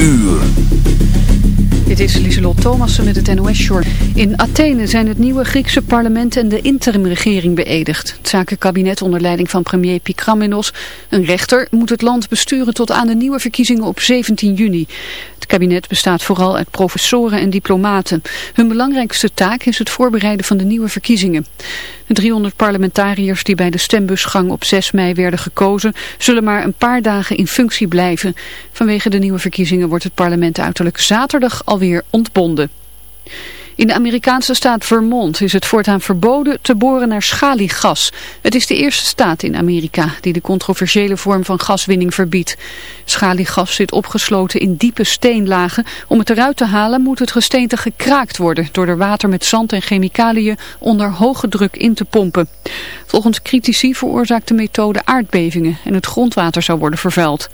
uur. Dit is Lieselot Thomassen met het NOS-short. In Athene zijn het nieuwe Griekse parlement en de interimregering beëdigd. Het zakenkabinet onder leiding van premier Pikraminos, een rechter, moet het land besturen tot aan de nieuwe verkiezingen op 17 juni. Het kabinet bestaat vooral uit professoren en diplomaten. Hun belangrijkste taak is het voorbereiden van de nieuwe verkiezingen. De 300 parlementariërs die bij de stembusgang op 6 mei werden gekozen, zullen maar een paar dagen in functie blijven. Vanwege de nieuwe verkiezingen wordt het parlement uiterlijk zaterdag alweer ontbonden. In de Amerikaanse staat Vermont is het voortaan verboden te boren naar schaliegas. Het is de eerste staat in Amerika die de controversiële vorm van gaswinning verbiedt. Schaliegas zit opgesloten in diepe steenlagen. Om het eruit te halen moet het gesteente gekraakt worden door er water met zand en chemicaliën onder hoge druk in te pompen. Volgens critici veroorzaakt de methode aardbevingen en het grondwater zou worden vervuild.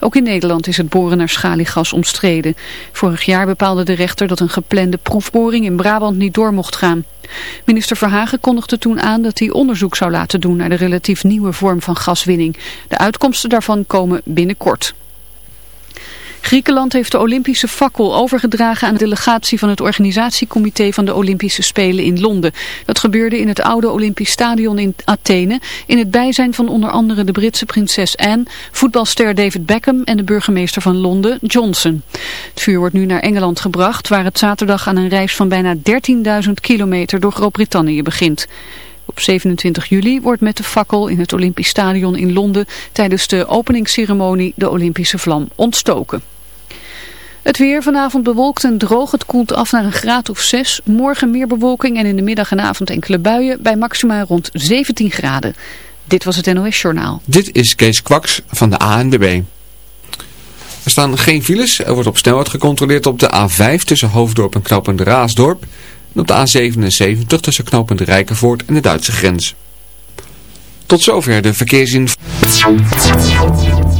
Ook in Nederland is het boren naar schaliegas omstreden. Vorig jaar bepaalde de rechter dat een geplande proefboring in Brabant niet door mocht gaan. Minister Verhagen kondigde toen aan dat hij onderzoek zou laten doen naar de relatief nieuwe vorm van gaswinning. De uitkomsten daarvan komen binnenkort. Griekenland heeft de Olympische fakkel overgedragen aan de delegatie van het organisatiecomité van de Olympische Spelen in Londen. Dat gebeurde in het oude Olympisch Stadion in Athene in het bijzijn van onder andere de Britse prinses Anne, voetbalster David Beckham en de burgemeester van Londen, Johnson. Het vuur wordt nu naar Engeland gebracht waar het zaterdag aan een reis van bijna 13.000 kilometer door Groot-Brittannië begint. Op 27 juli wordt met de fakkel in het Olympisch Stadion in Londen tijdens de openingsceremonie de Olympische vlam ontstoken. Het weer vanavond bewolkt en droog. Het koelt af naar een graad of 6. Morgen meer bewolking en in de middag en avond enkele buien bij maxima rond 17 graden. Dit was het NOS Journaal. Dit is Kees Kwaks van de ANWB. Er staan geen files. Er wordt op snelheid gecontroleerd op de A5 tussen Hoofddorp en Knopend Raasdorp. Op de A77 tussen Knopend Rijkenvoort en de Duitse grens. Tot zover de verkeersinformatie.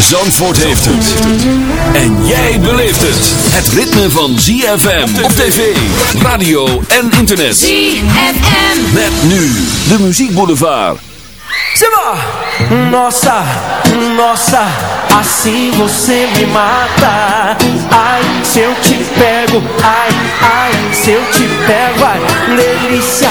Zandvoort heeft het. En jij beleeft het. Het ritme van ZFM op tv, radio en internet. ZFM. Met nu de muziekboulevard. Simba! Nossa, nossa, assim você me mata. Ai, se eu te pego, ai, ai, se eu te pego, ai, delícia,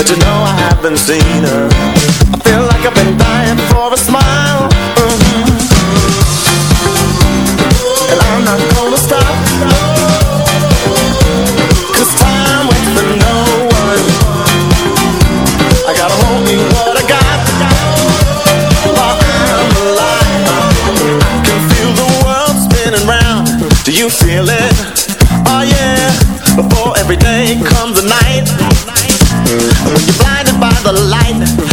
But you know I haven't seen her. I feel like I've been dying for a smile.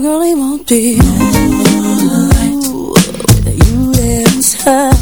girl, he won't be. Ooh, you dance high.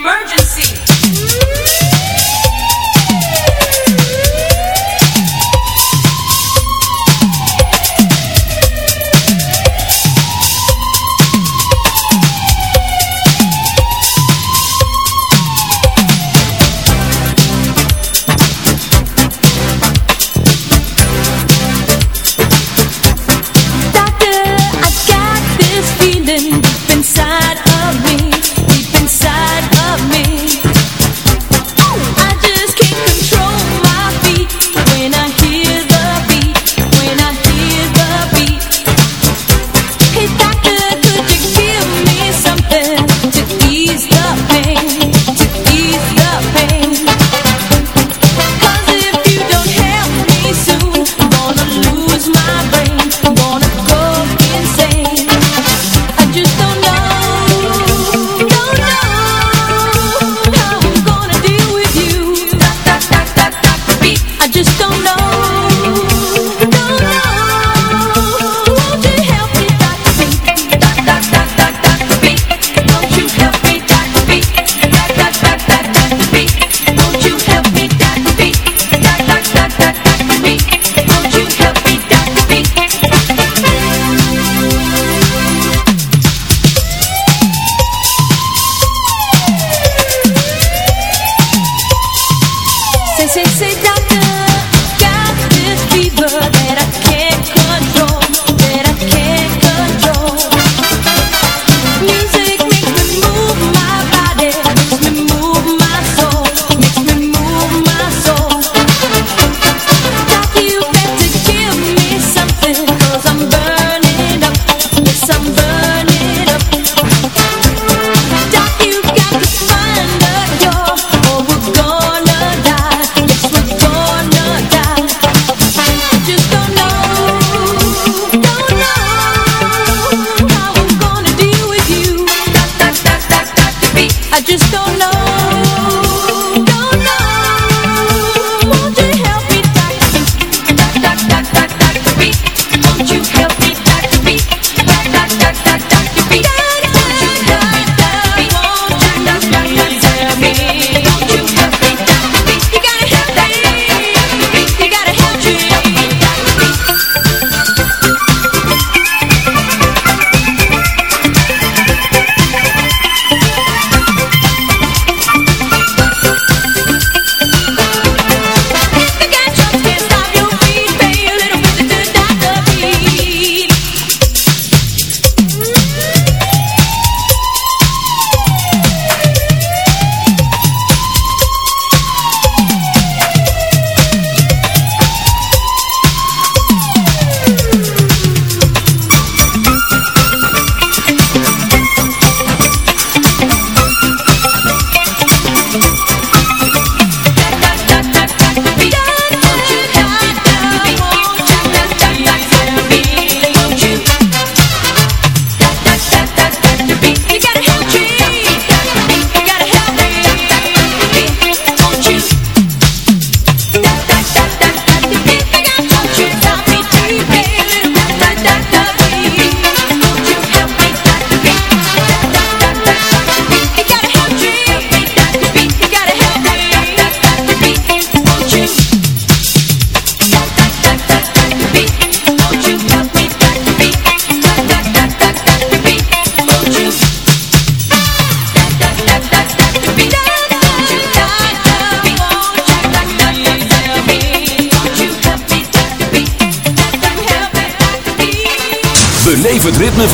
emergency.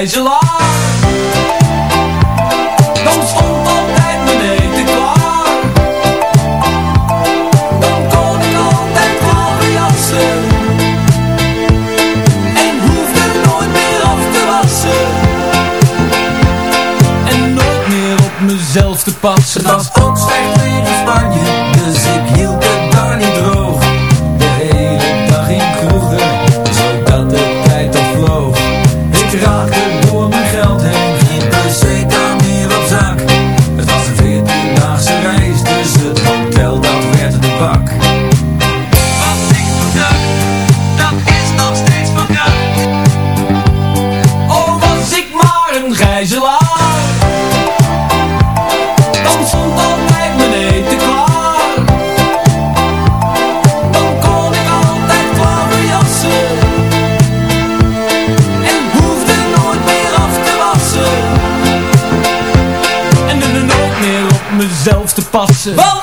wijze lach. Dan stond altijd mijn eten klaar. Dan kon ik altijd warme jassen. En hoefde nooit meer af te wassen. En nooit meer op mezelf te passen. Vamos!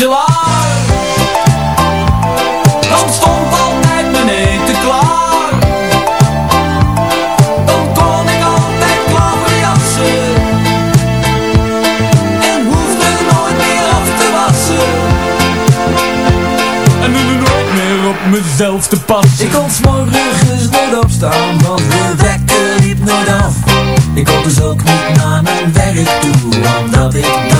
Dan stond altijd mijn eten klaar. Dan kon ik altijd klaverjassen. En hoefde nooit meer af te wassen. En nu nooit meer op mezelf te passen. Ik kon morgens nooit opstaan, want de wekker liep nooit af. Ik kom dus ook niet naar mijn werk toe, omdat ik